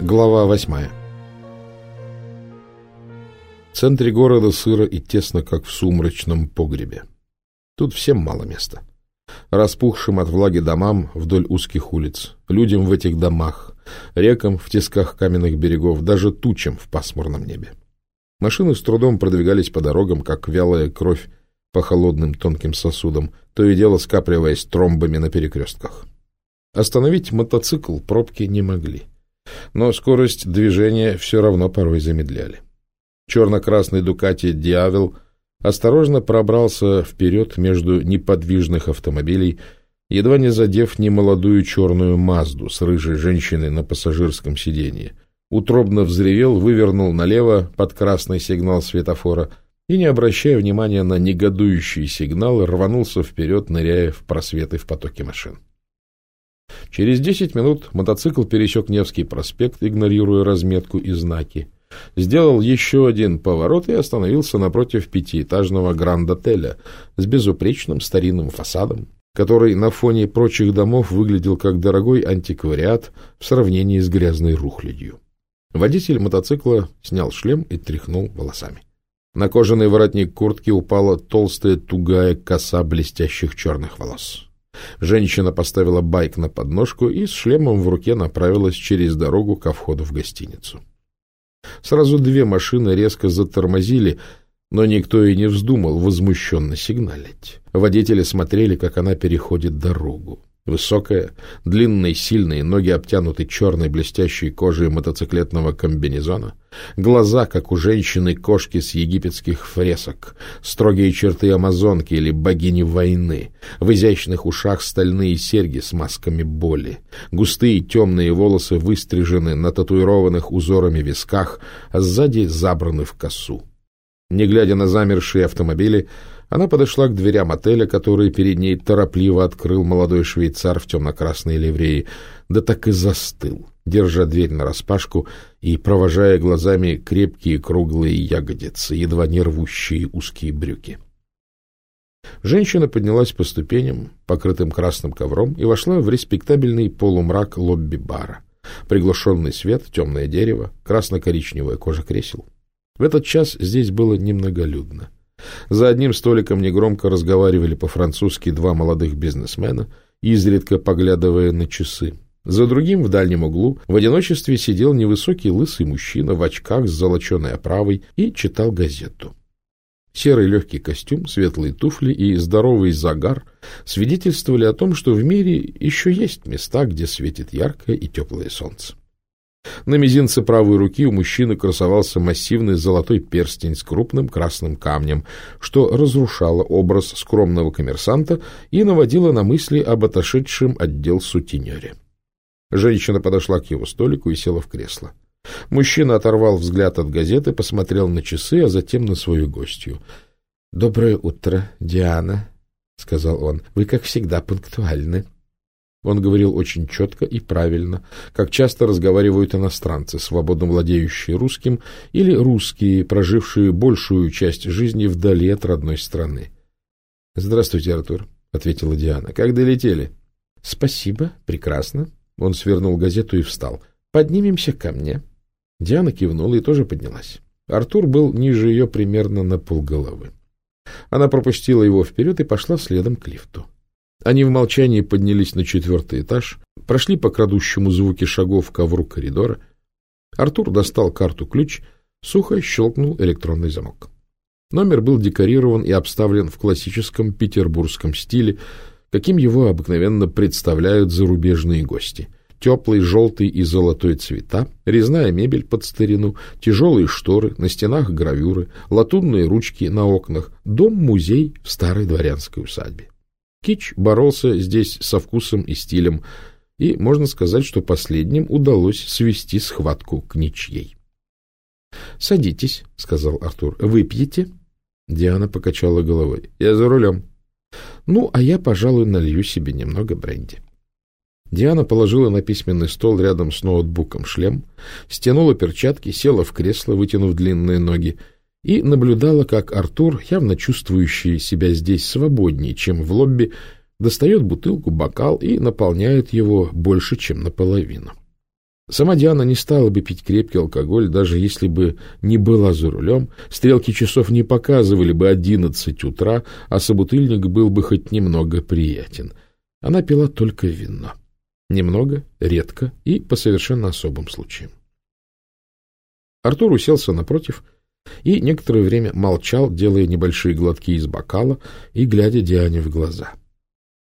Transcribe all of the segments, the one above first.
Глава восьмая В центре города сыро и тесно, как в сумрачном погребе. Тут всем мало места. Распухшим от влаги домам вдоль узких улиц, людям в этих домах, рекам в тисках каменных берегов, даже тучам в пасмурном небе. Машины с трудом продвигались по дорогам, как вялая кровь по холодным тонким сосудам, то и дело скапливаясь тромбами на перекрестках. Остановить мотоцикл пробки не могли но скорость движения все равно порой замедляли. Черно-красный Дукати «Диавел» осторожно пробрался вперед между неподвижных автомобилей, едва не задев немолодую черную «Мазду» с рыжей женщиной на пассажирском сиденье. Утробно взревел, вывернул налево под красный сигнал светофора и, не обращая внимания на негодующий сигнал, рванулся вперед, ныряя в просветы в потоке машин. Через десять минут мотоцикл пересек Невский проспект, игнорируя разметку и знаки. Сделал еще один поворот и остановился напротив пятиэтажного гранд-отеля с безупречным старинным фасадом, который на фоне прочих домов выглядел как дорогой антиквариат в сравнении с грязной рухлядью. Водитель мотоцикла снял шлем и тряхнул волосами. На кожаный воротник куртки упала толстая тугая коса блестящих черных волос. Женщина поставила байк на подножку и с шлемом в руке направилась через дорогу ко входу в гостиницу. Сразу две машины резко затормозили, но никто и не вздумал возмущенно сигналить. Водители смотрели, как она переходит дорогу. Высокая, длинные, сильные, ноги обтянуты черной блестящей кожей мотоциклетного комбинезона, глаза, как у женщины-кошки с египетских фресок, строгие черты амазонки или богини войны, в изящных ушах стальные серьги с масками боли, густые темные волосы выстрижены на татуированных узорами висках, а сзади забраны в косу. Не глядя на замершие автомобили, она подошла к дверям отеля, который перед ней торопливо открыл молодой швейцар в темно-красной ливреи, да так и застыл, держа дверь нараспашку и провожая глазами крепкие круглые ягодицы, едва не рвущие узкие брюки. Женщина поднялась по ступеням, покрытым красным ковром, и вошла в респектабельный полумрак лобби-бара. Приглушенный свет, темное дерево, красно-коричневая кожа кресел. В этот час здесь было немноголюдно. За одним столиком негромко разговаривали по-французски два молодых бизнесмена, изредка поглядывая на часы. За другим, в дальнем углу, в одиночестве сидел невысокий лысый мужчина в очках с золоченой оправой и читал газету. Серый легкий костюм, светлые туфли и здоровый загар свидетельствовали о том, что в мире еще есть места, где светит яркое и теплое солнце. На мизинце правой руки у мужчины красовался массивный золотой перстень с крупным красным камнем, что разрушало образ скромного коммерсанта и наводило на мысли об отошедшем отдел сутенере. Женщина подошла к его столику и села в кресло. Мужчина оторвал взгляд от газеты, посмотрел на часы, а затем на свою гостью. — Доброе утро, Диана, — сказал он. — Вы, как всегда, пунктуальны. — он говорил очень четко и правильно, как часто разговаривают иностранцы, свободно владеющие русским, или русские, прожившие большую часть жизни вдали от родной страны. — Здравствуйте, Артур, — ответила Диана. — Как долетели? — Спасибо, прекрасно. Он свернул газету и встал. — Поднимемся ко мне. Диана кивнула и тоже поднялась. Артур был ниже ее примерно на полголовы. Она пропустила его вперед и пошла следом к лифту. Они в молчании поднялись на четвертый этаж, прошли по крадущему звуке шагов ковру коридора. Артур достал карту-ключ, сухо щелкнул электронный замок. Номер был декорирован и обставлен в классическом петербургском стиле, каким его обыкновенно представляют зарубежные гости. Теплый желтый и золотой цвета, резная мебель под старину, тяжелые шторы, на стенах гравюры, латунные ручки на окнах, дом-музей в старой дворянской усадьбе. Кич боролся здесь со вкусом и стилем, и можно сказать, что последним удалось свести схватку к ничьей. — Садитесь, — сказал Артур. — Выпьете? Диана покачала головой. — Я за рулем. — Ну, а я, пожалуй, налью себе немного бренди. Диана положила на письменный стол рядом с ноутбуком шлем, стянула перчатки, села в кресло, вытянув длинные ноги, и наблюдала, как Артур, явно чувствующий себя здесь свободнее, чем в лобби, достает бутылку, бокал и наполняет его больше, чем наполовину. Сама Диана не стала бы пить крепкий алкоголь, даже если бы не была за рулем, стрелки часов не показывали бы одиннадцать утра, а собутыльник был бы хоть немного приятен. Она пила только вино. Немного, редко и по совершенно особым случаям. Артур уселся напротив и некоторое время молчал, делая небольшие глотки из бокала и глядя Диане в глаза.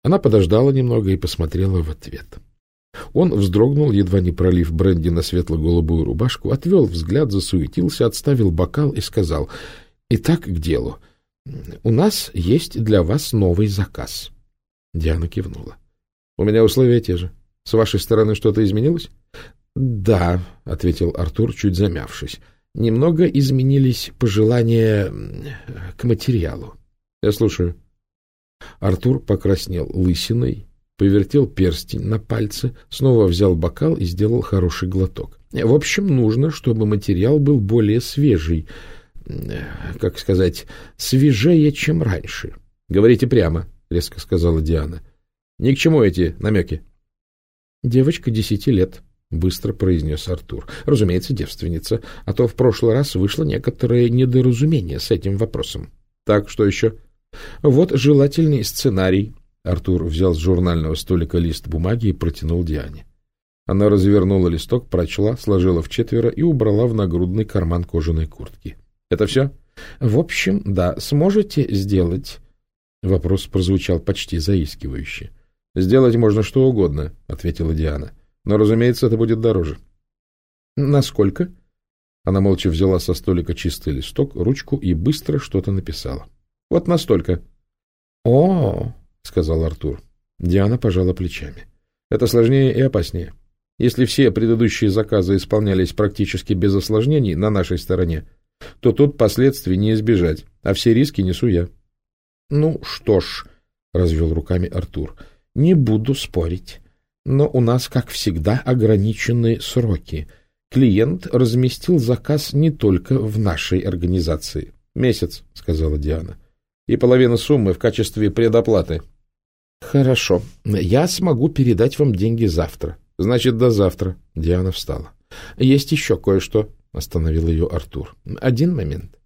Она подождала немного и посмотрела в ответ. Он вздрогнул, едва не пролив бренди на светло-голубую рубашку, отвел взгляд, засуетился, отставил бокал и сказал, «Итак, к делу. У нас есть для вас новый заказ». Диана кивнула. «У меня условия те же. С вашей стороны что-то изменилось?» «Да», — ответил Артур, чуть замявшись. «Немного изменились пожелания к материалу». «Я слушаю». Артур покраснел лысиной, повертел перстень на пальце, снова взял бокал и сделал хороший глоток. В общем, нужно, чтобы материал был более свежий, как сказать, свежее, чем раньше. — Говорите прямо, — резко сказала Диана. — Ни к чему эти намеки. — Девочка десяти лет, — быстро произнес Артур. — Разумеется, девственница, а то в прошлый раз вышло некоторое недоразумение с этим вопросом. — Так, что еще? — Вот желательный сценарий, Артур взял с журнального столика лист бумаги и протянул Диане. Она развернула листок, прочла, сложила в четверо и убрала в нагрудный карман кожаной куртки. — Это все? — В общем, да. Сможете сделать? Вопрос прозвучал почти заискивающе. — Сделать можно что угодно, — ответила Диана. — Но, разумеется, это будет дороже. — Насколько? Она молча взяла со столика чистый листок, ручку и быстро что-то написала. — Вот настолько. — О, — сказал Артур. Диана пожала плечами. — Это сложнее и опаснее. Если все предыдущие заказы исполнялись практически без осложнений на нашей стороне, то тут последствий не избежать, а все риски несу я. — Ну что ж, — развел руками Артур, — не буду спорить. Но у нас, как всегда, ограниченные сроки. Клиент разместил заказ не только в нашей организации. — Месяц, — сказала Диана. — И половина суммы в качестве предоплаты. — Хорошо. Я смогу передать вам деньги завтра. Значит, до завтра. Диана встала. Есть еще кое-что, остановил ее Артур. Один момент.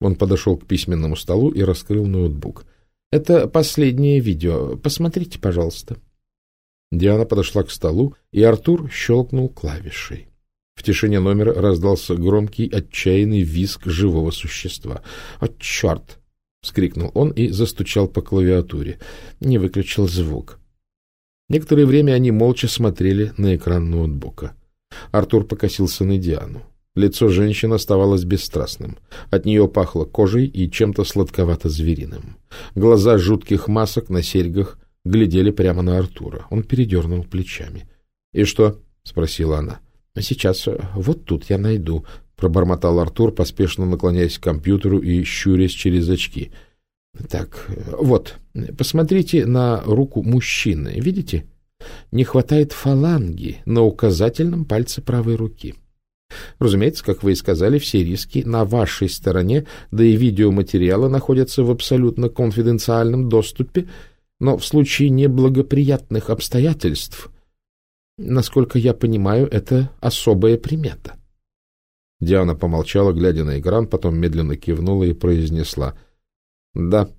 Он подошел к письменному столу и раскрыл ноутбук. Это последнее видео. Посмотрите, пожалуйста. Диана подошла к столу, и Артур щелкнул клавишей. В тишине номера раздался громкий, отчаянный визг живого существа. «О, черт!» вскрикнул он и застучал по клавиатуре. Не выключил звук. Некоторое время они молча смотрели на экран ноутбука. Артур покосился на Диану. Лицо женщины оставалось бесстрастным. От нее пахло кожей и чем-то сладковато-звериным. Глаза жутких масок на серьгах глядели прямо на Артура. Он передернул плечами. — И что? — спросила она. — Сейчас вот тут я найду, — пробормотал Артур, поспешно наклоняясь к компьютеру и щурясь через очки. — Так, вот, посмотрите на руку мужчины. Видите? Не хватает фаланги на указательном пальце правой руки. Разумеется, как вы и сказали, все риски на вашей стороне, да и видеоматериалы находятся в абсолютно конфиденциальном доступе, но в случае неблагоприятных обстоятельств, насколько я понимаю, это особая примета. — Диана помолчала, глядя на экран, потом медленно кивнула и произнесла. — Да,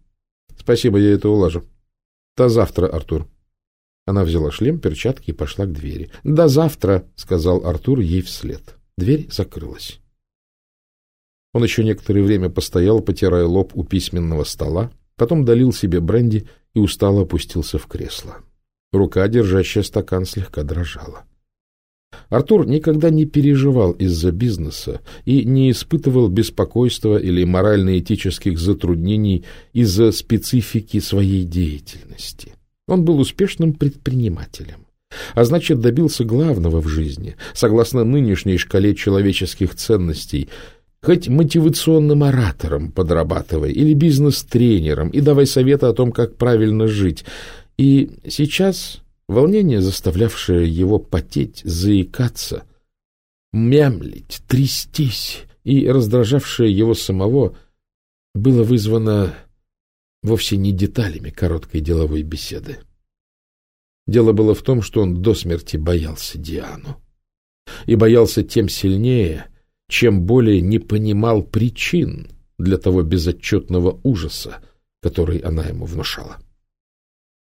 спасибо, я это улажу. — До завтра, Артур. Она взяла шлем, перчатки и пошла к двери. — До завтра, — сказал Артур ей вслед. Дверь закрылась. Он еще некоторое время постоял, потирая лоб у письменного стола, потом долил себе бренди и устало опустился в кресло. Рука, держащая стакан, слегка дрожала. Артур никогда не переживал из-за бизнеса и не испытывал беспокойства или морально-этических затруднений из-за специфики своей деятельности. Он был успешным предпринимателем, а значит добился главного в жизни, согласно нынешней шкале человеческих ценностей, хоть мотивационным оратором подрабатывай или бизнес-тренером и давай советы о том, как правильно жить. И сейчас Волнение, заставлявшее его потеть, заикаться, мямлить, трястись и раздражавшее его самого, было вызвано вовсе не деталями короткой деловой беседы. Дело было в том, что он до смерти боялся Диану. и боялся тем сильнее, чем более не понимал причин для того безотчетного ужаса, который она ему внушала.